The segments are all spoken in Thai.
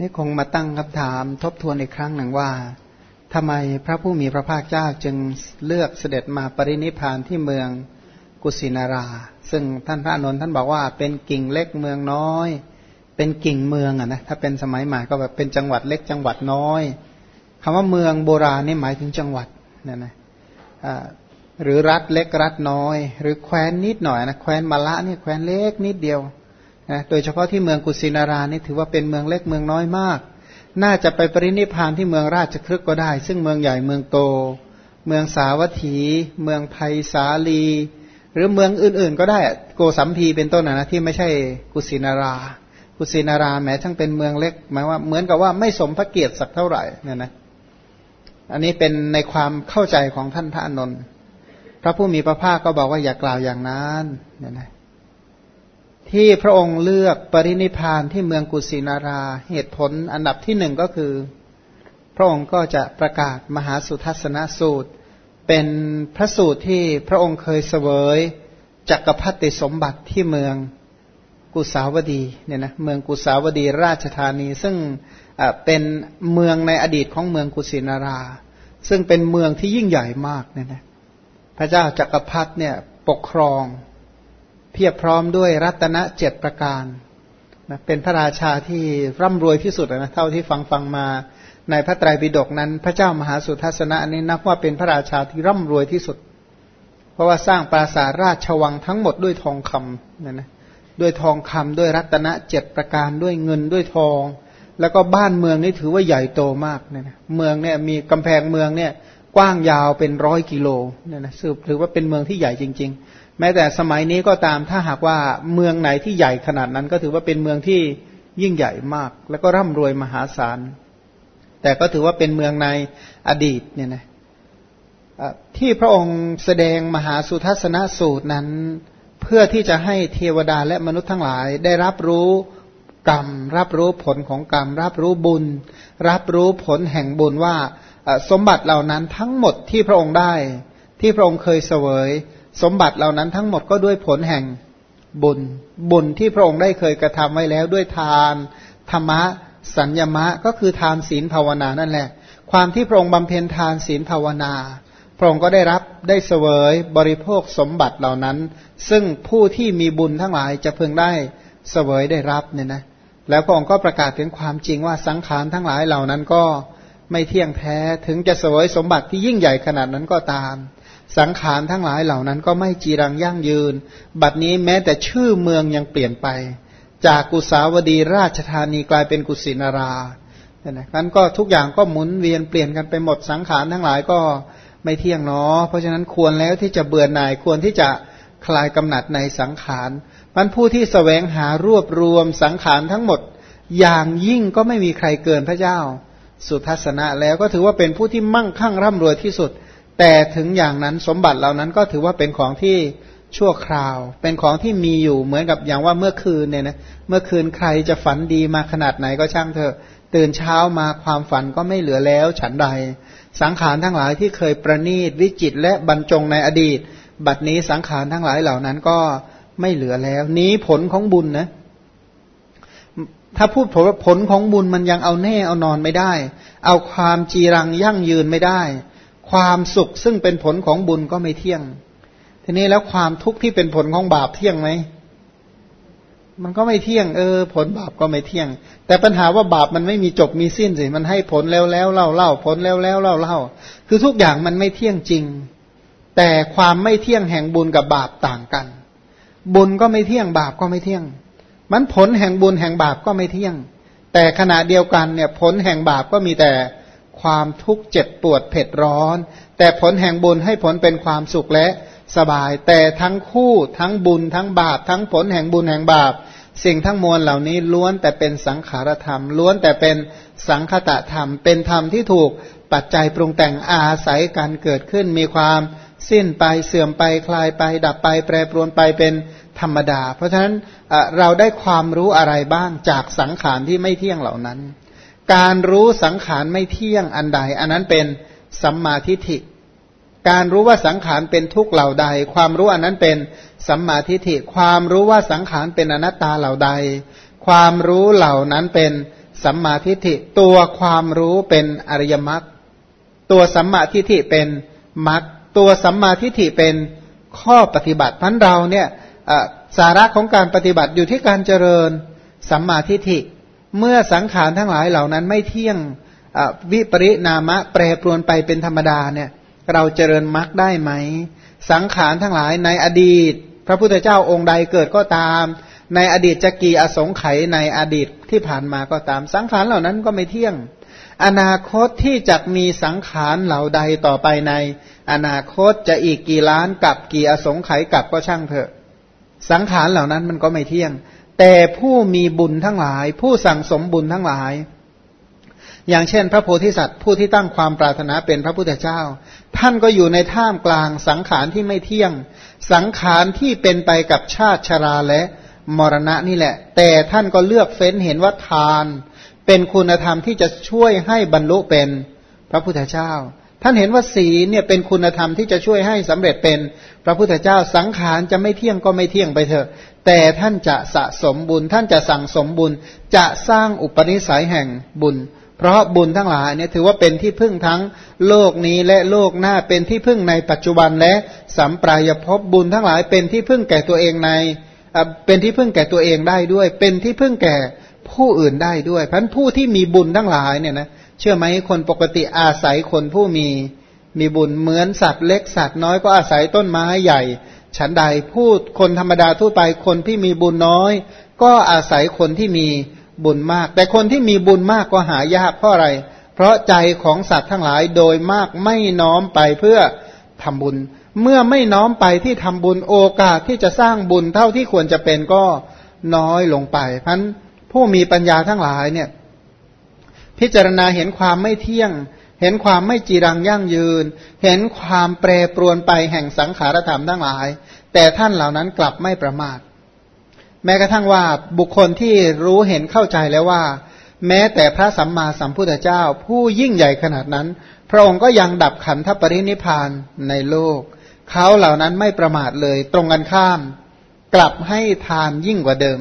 นี่คงมาตั้งคำถามทบทวนอีกครั้งหนึ่งว่าทำไมพระผู้มีพระภาคเจ้าจึงเลือกเสด็จมาปรินิพานที่เมืองกุสินารา ซึ่งท่านพระนนท์ท่านบอกว่าเป็นกิ่งเล็กเมืองน้อย เป็นกิ่งเมืองอะนะถ้าเป็นสมัยใหม่ก็แบบเป็นจังหวัดเล็กจังหวัดน้อยคำว่าเมืองโบราณนี่หมายถึงจังหวัดนะนะหรือรัฐเล็กรัฐน้อย หรือแคว้นนิดหน่อยนะแคว้นมาละนี่แคว้นเล็กนิดเดียว นะโดยเฉพาะที่เมืองกุสินารานี่ถือว่าเป็นเมืองเล็กเมืองน้อยมาก น่าจะไปปรินิพานที่เมืองราชครึกก็ได้ ซึ่งเมืองใหญ่เมืองโต เมืองสาวัตถี เมืองไผ่สาลี หรือเมืองอื่นๆ ก็ได้โกสัมพีเป็นต้นนะที่ไม่ใช่กุสินารา กุสินาราแม้ทั้งเป็นเมืองเล็กหมายว่าเหมือนกับว่าไม่สมพระเกียรติสักเท่าไหร่เนี่ยนะอันนี้เป็นในความเข้าใจของท่านพระอนนท์พระผู้มีพระภาคก็บอกว่าอย่ากล่าวอย่างนั้นเนี่ยนะ ที่พระองค์เลือกปรินิพานที่เมืองกุสินารา เหตุผลอันดับที่หนึ่งก็คือ พระองค์ก็จะประกาศมหาสุทัศนสูตร เป็นพระสูตรที่พระองค์เคยเสวยจักรพรรดิสมบัติที่เมืองกุสาวดีเนี่ยนะเมืองกุสาวดีราชธานี ซึ่งเป็นเมืองในอดีตของเมืองกุสินารา ซึ่งเป็นเมืองที่ยิ่งใหญ่มากเนี่ยนะพระเจ้าจักรพรรดิเนี่ยปกครอง พียบพร้อมด้วยรัตนเจ็ดประการนะเป็นพระราชาที่ร่ำรวยที่สุดนะเท่าที่ฟังฟังมาในพระไตรปิฎกนั้น พระเจ้ามหาสุทัศนะนี้นับว่าเป็นพระราชาที่ร่ำรวยที่สุด เพราะว่าสร้างปราสาทราชวังทั้งหมดด้วยทองคำนะนะด้วยทองคำด้วยรัตนเจ็ดประการด้วยเงินด้วยทอง แล้วก็บ้านเมืองนี่ถือว่าใหญ่โตมากเนี่ยนะเมืองเนี่ยมีกำแพงเมืองเนี่ยกว้างยาวเป็นร้อยกิโลเนี่ยนะสืบถือว่าเป็นเมืองที่ใหญ่จริง ๆ แม้แต่สมัยนี้ก็ตามถ้าหากว่าเมืองไหนที่ใหญ่ขนาดนั้น ก็ถือว่าเป็นเมืองที่ยิ่งใหญ่มาก แล้วก็ร่ำรวยมหาศาล แต่ก็ถือว่าเป็นเมืองในอดีตเนี่ยนะที่พระองค์แสดงมหาสุทัศนสูตรนั้น เพื่อที่จะให้เทวดาและมนุษย์ทั้งหลายได้รับรู้กรรม รับรู้ผลของกรรม รับรู้บุญ รับรู้ผลแห่งบุญว่าสมบัติเหล่านั้นทั้งหมดที่พระองค์ได้ ที่พระองค์เคยเสวย สมบัติเหล่านั้นทั้งหมดก็ด้วยผลแห่งบุญบุญที่พระองค์ได้เคยกระทำไว้แล้วด้วยทาน ธรรมะ สัญญมะก็คือทานศีลภาวนานั่นแหละ ความที่พระองค์บำเพ็ญทานศีลภาวนา พระองค์ก็ได้รับได้เสวยบริโภคสมบัติเหล่านั้น ซึ่งผู้ที่มีบุญทั้งหลายจะเพึงได้เสวยได้รับเนี่ยนะแล้วพระองค์ก็ประกาศถึงความจริงว่าสังขารทั้งหลายเหล่านั้นก็ไม่เที่ยงแท้ถึงจะเสวยสมบัติที่ยิ่งใหญ่ขนาดนั้นก็ตาม สังขารทั้งหลายเหล่านั้นก็ไม่จีรังยั่งยืน บัดนี้แม้แต่ชื่อเมืองยังเปลี่ยนไป จากกุสาวดีราชธานีกลายเป็นกุสินาราเนี่ยนะนั้นก็ทุกอย่างก็หมุนเวียนเปลี่ยนกันไปหมดสังขารทั้งหลายก็ไม่เที่ยงเนาะเพราะฉะนั้นควรแล้วที่จะเบื่อหน่ายควรที่จะคลายกำหนัดในสังขารมันผู้ที่สแสวงหารวบรวมสังขารทั้งหมด อย่างยิ่งก็ไม่มีใครเกินพระเจ้า สุทัศนะแล้วก็ถือว่าเป็นผู้ที่มั่งคั่งร่ำรวยที่สุด แต่ถึงอย่างนั้นสมบัติเหล่านั้นก็ถือว่าเป็นของที่ชั่วคราว เป็นของที่มีอยู่เหมือนกับอย่างว่าเมื่อคืนเนี่ยนะเมื่อคืนใครจะฝันดีมาขนาดไหนก็ช่างเถอะ ตื่นเช้ามาความฝันก็ไม่เหลือแล้ว ฉันใด สังขารทั้งหลายที่เคยประณีตวิจิตและบรรจงในอดีต บัดนี้สังขารทั้งหลายเหล่านั้นก็ไม่เหลือแล้ว นี้ผลของบุญนะถ้าพูดผลผลของบุญมันยังเอาแน่เอานอนไม่ได้ เอาความจีรังยั่งยืนไม่ได้ ความสุขซึ่งเป็นผลของบุญก็ไม่เที่ยง ทีนี้แล้วความทุกข์ที่เป็นผลของบาปเที่ยงไหมมันก็ไม่เที่ยงเออ ผลบาปก็ไม่เที่ยง แต่ปัญหาว่าบาปมันไม่มีจบมีสิ้นสิมันให้ผลแล้วแล้วเล่าเล่าผลแล้วแล้วเล่าเล่าคือทุกอย่างมันไม่เที่ยงจริง แต่ความไม่เที่ยงแห่งบุญกับบาปต่างกัน บุญก็ไม่เที่ยงบาปก็ไม่เที่ยง มันผลแห่งบุญแห่งบาปก็ไม่เที่ยง แต่ขณะเดียวกันเนี่ย ผลแห่งบาปก็มีแต่ ความทุกข์เจ็บปวดเผ็ดร้อน แต่ผลแห่งบุญให้ผลเป็นความสุขและสบาย แต่ทั้งคู่ทั้งบุญทั้งบาป ทั้งผลแห่งบุญแห่งบาป สิ่งทั้งมวลเหล่านี้ล้วนแต่เป็นสังขารธรรม ล้วนแต่เป็นสังคตะธรรม เป็นธรรมที่ถูกปัจจัยปรุงแต่งอาศัยการเกิดขึ้นมีความสิ้นไปเสื่อมไปคลายไป ดับไป แปรปรวนไปเป็นธรรมดา เพราะฉะนั้นเราได้ความรู้อะไรบ้างจากสังขารที่ไม่เที่ยงเหล่านั้น การรู้สังขารไม่เที่ยงอันใด อันนั้นเป็นสัมมาทิฏฐิ การรู้ว่าสังขารเป็นทุกข์เหล่าใด ความรู้อันนั้นเป็นสัมมาทิฏฐิ ความรู้ว่าสังขารเป็นอนัตตาเหล่าใด ความรู้เหล่านั้นเป็นสัมมาทิฏฐิ ตัวความรู้เป็นอริยมรรคตัวสัมมาทิฏฐิเป็นมรรคตัวสัมมาทิฏฐิเป็นข้อปฏิบัติพันเราเนี่ยสาระของการปฏิบัติอยู่ที่การเจริญสัมมาทิฏฐิ เมื่อสังขารทั้งหลายเหล่านั้นไม่เที่ยงวิปริณามะแปรปรวนไปเป็นธรรมดาเนี่ยเราเจริญมรรคได้ไหม สังขารทั้งหลายในอดีต พระพุทธเจ้าองค์ใดเกิดก็ตาม ในอดีตจะกี่อสงไขยในอดีตที่ผ่านมาก็ตาม สังขารเหล่านั้นก็ไม่เที่ยง อนาคตที่จะมีสังขารเหล่าใดต่อไปใน อนาคตจะอีกกี่ล้านกับกี่อสงไขยกับก็ช่างเถอะ สังขารเหล่านั้นมันก็ไม่เที่ยง แต่ผู้มีบุญทั้งหลาย ผู้สั่งสมบุญทั้งหลาย อย่างเช่น พระโพธิสัตว์ ผู้ที่ตั้งความปรารถนาเป็นพระพุทธเจ้า ท่านก็อยู่ในท่ามกลางสังขารที่ไม่เที่ยง สังขารที่เป็นไปกับชาติชราและมรณะนี่แหละ แต่ท่านก็เลือกเฟ้นเห็นว่าทาน เป็นคุณธรรมที่จะช่วยให้บรรลุเป็นพระพุทธเจ้า ท่านเห็นว่าศีลเนี่ยเป็นคุณธรรมที่จะช่วยให้สำเร็จเป็นพระพุทธเจ้าสังขารจะไม่เที่ยงก็ไม่เที่ยงไปเถอะ แต่ท่านจะสะสมบุญ ท่านจะสั่งสมบุญ จะสร้างอุปนิสัยแห่งบุญ เพราะบุญทั้งหลายเนี่ยถือว่าเป็นที่พึ่งทั้งโลกนี้และโลกหน้าเป็นที่พึ่งในปัจจุบันและสัมปรายภพบุญทั้งหลายเป็นที่พึ่งแก่ตัวเองในเป็นที่พึ่งแก่ตัวเองได้ด้วย เป็นที่พึ่งแก่ผู้อื่นได้ด้วยพันผู้ที่มีบุญทั้งหลายเนี่ยนะเชื่อไหมคนปกติอาศัยคนผู้มี มีบุญเหมือนสัตว์เล็กสัตว์น้อยก็อาศัยต้นไม้ใหญ่ ฉันใดพูดคนธรรมดาทั่วไปคนที่มีบุญน้อย ก็อาศัยคนที่มีบุญมาก แต่คนที่มีบุญมากก็หายากเพราะอะไร เพราะใจของสัตว์ทั้งหลายโดยมากไม่น้อมไปเพื่อทำบุญ เมื่อไม่น้อมไปที่ทำบุญโอกาสที่จะสร้างบุญเท่าที่ควรจะเป็นก็น้อยลงไปพันผู้มีปัญญาทั้งหลายเนี่ย พิจารณาเห็นความไม่เที่ยง เห็นความไม่จีรังยั่งยืน เห็นความแปรปรวนไปแห่งสังขารธรรมทั้งหลาย แต่ท่านเหล่านั้นกลับไม่ประมาท แม้กระทั่งว่าบุคคลที่รู้เห็นเข้าใจแล้วว่า แม้แต่พระสัมมาสัมพุทธเจ้า ผู้ยิ่งใหญ่ขนาดนั้น พระองค์ก็ยังดับขันธปรินิพานในโลก เขาเหล่านั้นไม่ประมาทเลย ตรงกันข้าม กลับให้ทานยิ่งกว่าเดิม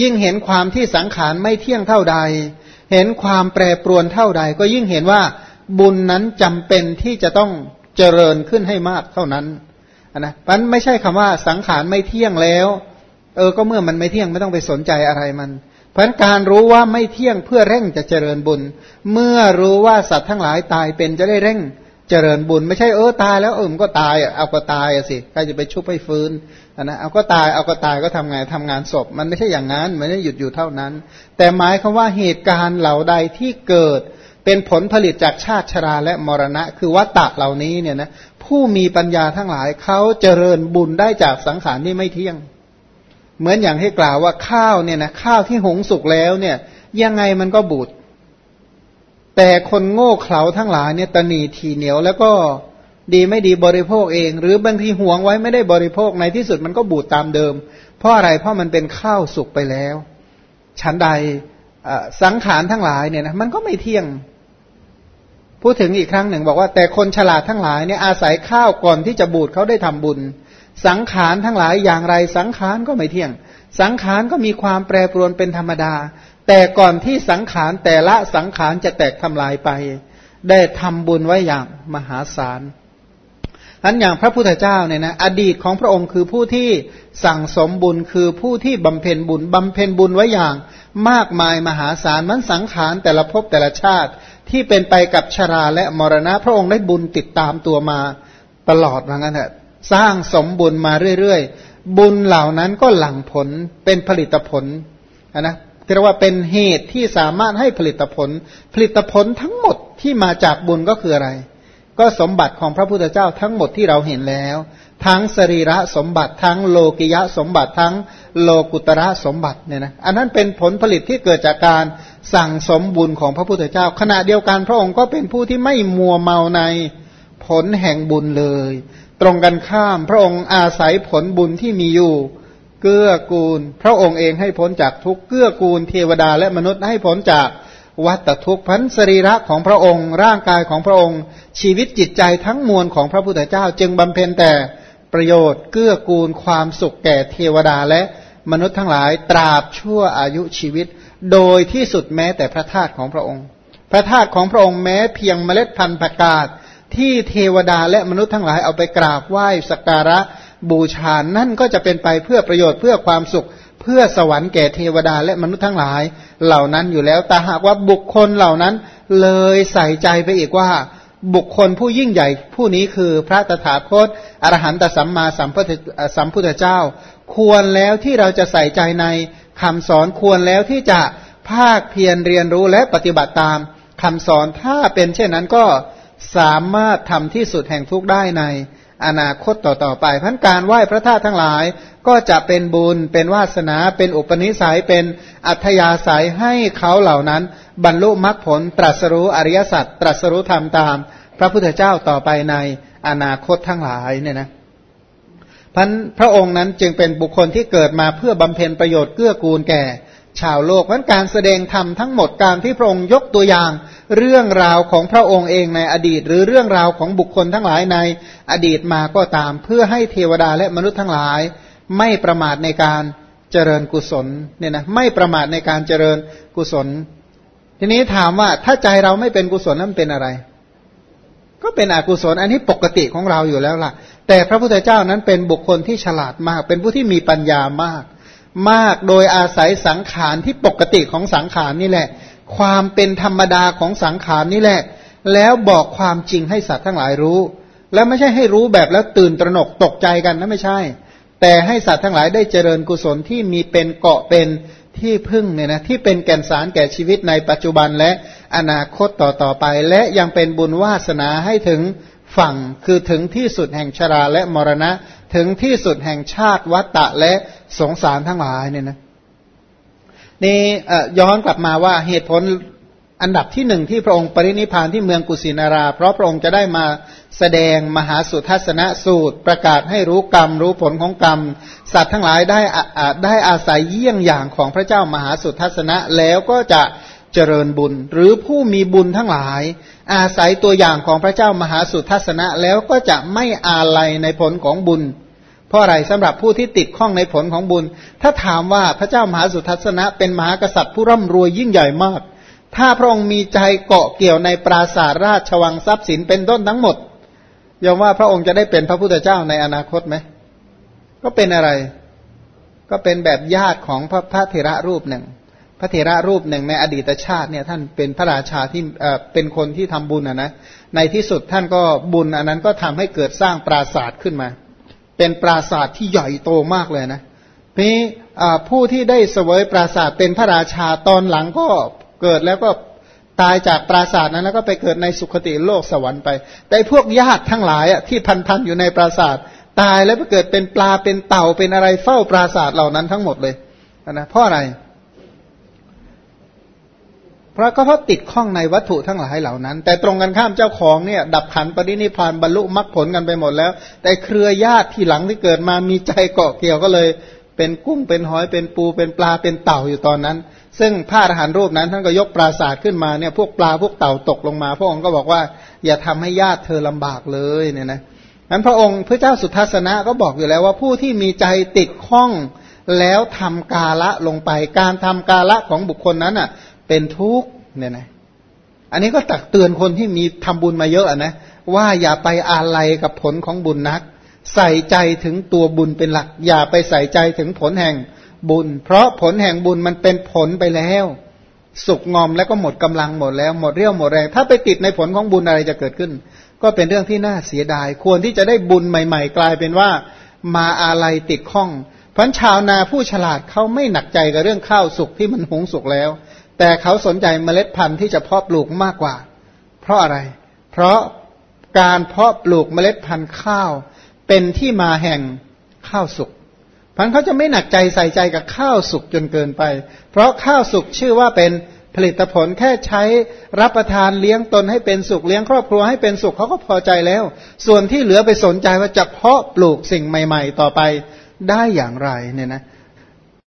ยิ่งเห็นความที่สังขารไม่เที่ยงเท่าใด เห็นความแปรปรวนเท่าใด ก็ยิ่งเห็นว่า บุญนั้นจำเป็นที่จะต้องเจริญขึ้นให้มากเท่านั้นนะมันไม่ใช่คำว่าสังขารไม่เที่ยงแล้ว เออก็เมื่อมันไม่เที่ยงไม่ต้องไปสนใจอะไรมัน เพราะการรู้ว่าไม่เที่ยงเพื่อเร่งจะเจริญบุญ เมื่อรู้ว่าสัตว์ทั้งหลายตายเป็นจะได้เร่งเจริญบุญ ไม่ใช่เออตายแล้วเออมันก็ตายเอาก็ตายสิใครจะไปชุบให้ฟื้นนะเอาก็ตายเอาก็ตายก็ทำไงทำงานศพ มันไม่ใช่อย่างนั้นไม่ได้หยุดอยู่เท่านั้น แต่หมายคำว่าเหตุการณ์เหล่าใดที่เกิด เป็นผลผลิตจากชาติชราและมรณะ คือวัตตะเหล่านี้เนี่ยนะผู้มีปัญญาทั้งหลายเขาเจริญบุญได้จากสังขารที่ไม่เที่ยง เหมือนอย่างที่กล่าวว่าข้าวเนี่ยนะข้าวที่หงสุกแล้วเนี่ยยังไงมันก็บูดแต่คนโง่เขลาทั้งหลายเนี่ยตนีทีเหนียวแล้วก็ดีไม่ดีบริโภคเอง หรือบางทีห่วงไว้ไม่ได้บริโภคในที่สุดมันก็บูดตามเดิม เพราะอะไรเพราะมันเป็นข้าวสุกไปแล้วฉันใดสังขารทั้งหลายเนี่ยนะมันก็ไม่เที่ยง พูดถึงอีกครั้งหนึ่งบอกว่าแต่คนฉลาดทั้งหลายเนี่ยอาศัยข้าวก่อนที่จะบูดเขาได้ทำบุญ สังขารทั้งหลายอย่างไรสังขารก็ไม่เที่ยง สังขารก็มีความแปรปรวนเป็นธรรมดา แต่ก่อนที่สังขารแต่ละสังขารจะแตกทำลายไป ได้ทำบุญไว้อย่างมหาศาลอันอย่างพระพุทธเจ้าเนี่ยนะอดีตของพระองค์คือผู้ที่สั่งสมบุญคือผู้ที่บำเพ็ญบุญบำเพ็ญบุญไว้อย่าง มากมายมหาศาลมันสังขารแต่ละภพแต่ละชาติ ที่เป็นไปกับชราและมรณะ พระองค์ได้บุญติดตามตัวมาตลอดว่างั้นเถอะสร้างสมบุญมาเรื่อยๆ บุญเหล่านั้นก็หลั่งผลเป็นผลิตผลนะเรียกว่าเป็นเหตุที่สามารถให้ผลิตผล ผลิตผลทั้งหมดที่มาจากบุญก็คืออะไร ก็สมบัติของพระพุทธเจ้าทั้งหมดที่เราเห็นแล้ว ทั้งสรีระสมบัติ ทั้งโลกิยะสมบัติ ทั้งโลกุตระสมบัติเนี่ยนะอันนั้นเป็นผลผลิตที่เกิดจากการสั่งสมบุญของพระพุทธเจ้า ขณะเดียวกันพระองค์ก็เป็นผู้ที่ไม่มัวเมาในผลแห่งบุญเลย ตรงกันข้ามพระองค์อาศัยผลบุญที่มีอยู่เกื้อกูล พระองค์เองให้พ้นจากทุกเกื้อกูล เทวดาและมนุษย์ให้พ้นจากวัฏทุกพันสรีระของพระองค์ ร่างกายของพระองค์ ชีวิตจิตใจทั้งมวลของพระพุทธเจ้า จึงบำเพ็ญแต่ ประโยชน์ เกื้อกูลความสุขแก่เทวดาและมนุษย์ทั้งหลายตราบชั่วอายุชีวิต โดยที่สุดแม้แต่พระธาตุของพระองค์ พระธาตุของพระองค์แม้เพียงเมล็ดพันธุ์ประกาศที่เทวดาและมนุษย์ทั้งหลายเอาไปกราบไหว้สักการะบูชา นั่นก็จะเป็นไปเพื่อประโยชน์เพื่อความสุข เพื่อสวรรค์แก่เทวดาและมนุษย์ทั้งหลาย เหล่านั้นอยู่แล้วแต่หากว่าบุคคลเหล่านั้นเลยใส่ใจไปอีกว่า บุคคลผู้ยิ่งใหญ่ผู้นี้คือพระตถาคตอรหันตสัมมาสัมพุทธสัมพุทธเจ้า ควรแล้วที่เราจะใส่ใจในคำสอนควรแล้วที่จะภาคเพียรเรียนรู้และปฏิบัติตามคำสอนถ้าเป็นเช่นนั้นก็สามารถทำที่สุดแห่งทุกได้ใน อนาคตต่อๆไปพันการไหว้พระธาตุทั้งหลาย ก็จะเป็นบุญ เป็นวาสนา เป็นอุปนิสัย เป็นอัธยาศัยให้เขาเหล่านั้น บรรลุมรรคผล ตรัสรู้อริยสัจ ตรัสรู้ธรรมตาม พระพุทธเจ้าต่อไปในอนาคตทั้งหลายเนี่ยนะพันพระองค์นั้นจึงเป็นบุคคลที่เกิดมาเพื่อบำเพ็ญประโยชน์เกื้อกูลแก่ ชาวโลกเพราะการแสดงธรรมทั้งหมดการที่พระองค์ยกตัวอย่าง เรื่องราวของพระองค์เองในอดีต หรือเรื่องราวของบุคคลทั้งหลายในอดีตมาก็ตาม เพื่อให้เทวดาและมนุษย์ทั้งหลาย ไม่ประมาทในการเจริญกุศลเนี่ยนะไม่ประมาทในการเจริญกุศล ทีนี้ถามว่าถ้าใจเราไม่เป็นกุศลนั้นเป็นอะไร ก็เป็นอกุศลอันนี้ปกติของเราอยู่แล้วล่ะ แต่พระพุทธเจ้านั้นเป็นบุคคลที่ฉลาดมาก เป็นผู้ที่มีปัญญามาก มากโดยอาศัยสังขารที่ปกติของสังขารนี่แหละ ความเป็นธรรมดาของสังขารนี่แหละ แล้วบอกความจริงให้สัตว์ทั้งหลายรู้ แล้วไม่ใช่ให้รู้แบบแล้วตื่นตระหนกตกใจกันนะไม่ใช่ แต่ให้สัตว์ทั้งหลายได้เจริญกุศลที่มีเป็นเกาะเป็นที่พึ่งเนี่ยนะที่เป็นแก่นสารแก่ชีวิตในปัจจุบันและอนาคตต่อต่อไป และยังเป็นบุญวาสนาให้ถึงฝั่งคือถึงที่สุดแห่งชราและมรณะ ถึงที่สุดแห่งชาติวัตตะและสงสารทั้งหลายเนี่ยนะ นี่ย้อนกลับมาว่าเหตุผลอันดับที่หนึ่งที่พระองค์ปรินิพานที่เมืองกุสินารา เพราะพระองค์จะได้มาแสดงมหาสุทัศนสูตร ประกาศให้รู้กรรม รู้ผลของกรรม สัตว์ทั้งหลายได้ได้อาศัยเยี่ยงอย่างของพระเจ้ามหาสุทัศนะแล้วก็จะเจริญบุญ หรือผู้มีบุญทั้งหลาย อาศัยตัวอย่างของพระเจ้ามหาสุทัศนะแล้วก็จะไม่อาลัยในผลของบุญ ราะอะไรสำหรับผู้ที่ติดข้องในผลของบุญ ถ้าถามว่าพระเจ้ามหาสุทัศนะ เป็นมหากษัตริย์ผู้ร่ำรวยยิ่งใหญ่มาก ถ้าพระองค์มีใจเกาะเกี่ยวในปราสาทราชวังทรัพย์สินเป็นต้นทั้งหมดยอมว่าพระองค์จะได้เป็นพระพุทธเจ้าในอนาคตไหมก็เป็นอะไร ก็เป็นแบบญาติของพระพระเถระรูปหนึ่ง พระเถระรูปหนึ่งในอดีตชาติเนี่ยท่านเป็นพระราชาที่เอ่อเป็นคนที่ทำบุญนะนะในที่สุดท่านก็บุญอันนั้นก็ทำให้เกิดสร้างปราสาทขึ้นมา เป็นปราสาทที่ใหญ่โตมากเลยนะนี้ผู้ที่ได้เสวยปราสาทเป็นพระราชาตอนหลังก็เกิดแล้วก็ตายจากปราสาทนั้นแล้วก็ไปเกิดในสุคติโลกสวรรค์ไป แต่พวกญาติทั้งหลายที่พันพันอยู่ในปราสาทตายแล้วไปเกิดเป็นปลาเป็นเต่าเป็นอะไรเฝ้าปราสาทเหล่านั้นทั้งหมดเลยนะเพราะอะไรเพราะก็เพราะติดข้องในวัตถุทั้งหลายเหล่านั้น แต่ตรงกันข้ามเจ้าของเนี่ย ดับขันปรินิพานบรรลุมรรคผลกันไปหมดแล้ว แต่เครือญาติที่หลังที่เกิดมามีใจเกาะเกี่ยวก็เลย เป็นกุ้งเป็นหอยเป็นปูเป็นปลาเป็นเต่าอยู่ตอนนั้น ซึ่งพระอรหันต์รูปนั้นท่านก็ยกปราศาสตร์ขึ้นมาเนี่ยพวกปลาพวกเต่าตกลงมา พระองค์ก็บอกว่า อย่าทำให้ญาติเธอลำบากเลยเนี่ยนะนั้นพระองค์พระเจ้าสุทัศนะก็บอกอยู่แล้วว่าผู้ที่มีใจติดข้องแล้วทำกาละลงไป การทำกาละของบุคคลนั้นอะ เป็นทุกข์เนี่ยนะอันนี้ก็ตักเตือนคนที่มีทำบุญมาเยอะนะว่าอย่าไปอาลัยกับผลของบุญนัก ใส่ใจถึงตัวบุญเป็นหลัก อย่าไปใส่ใจถึงผลแห่งบุญ เพราะผลแห่งบุญมันเป็นผลไปแล้ว สุกงอมแล้วก็หมดกำลังหมดแล้ว หมดเรี่ยวหมดแรงถ้าไปติดในผลของบุญอะไรจะเกิดขึ้น ก็เป็นเรื่องที่น่าเสียดาย ควรที่จะได้บุญใหม่ ๆ กลายเป็นว่า มาอะไรติดข้องพันชาวนาผู้ฉลาดเขาไม่หนักใจกับเรื่องข้าวสุกที่มันหุงสุกแล้ว แต่เขาสนใจเมล็ดพันธุ์ที่จะเพาะปลูกมากกว่า เพราะอะไร เพราะการเพาะปลูกเมล็ดพันธุ์ข้าว เป็นที่มาแห่งข้าวสุกพันเขาจะไม่หนักใจใส่ใจกับข้าวสุกจนเกินไป เพราะข้าวสุกชื่อว่าเป็นผลิตผลแค่ใช้รับประทานเลี้ยงตนให้เป็นสุขเลี้ยงครอบครัวให้เป็นสุขเขาก็พอใจแล้ว ส่วนที่เหลือไปสนใจว่าจะเพาะปลูกสิ่งใหม่ ๆ ต่อไปได้อย่างไรเนี่ยนะเ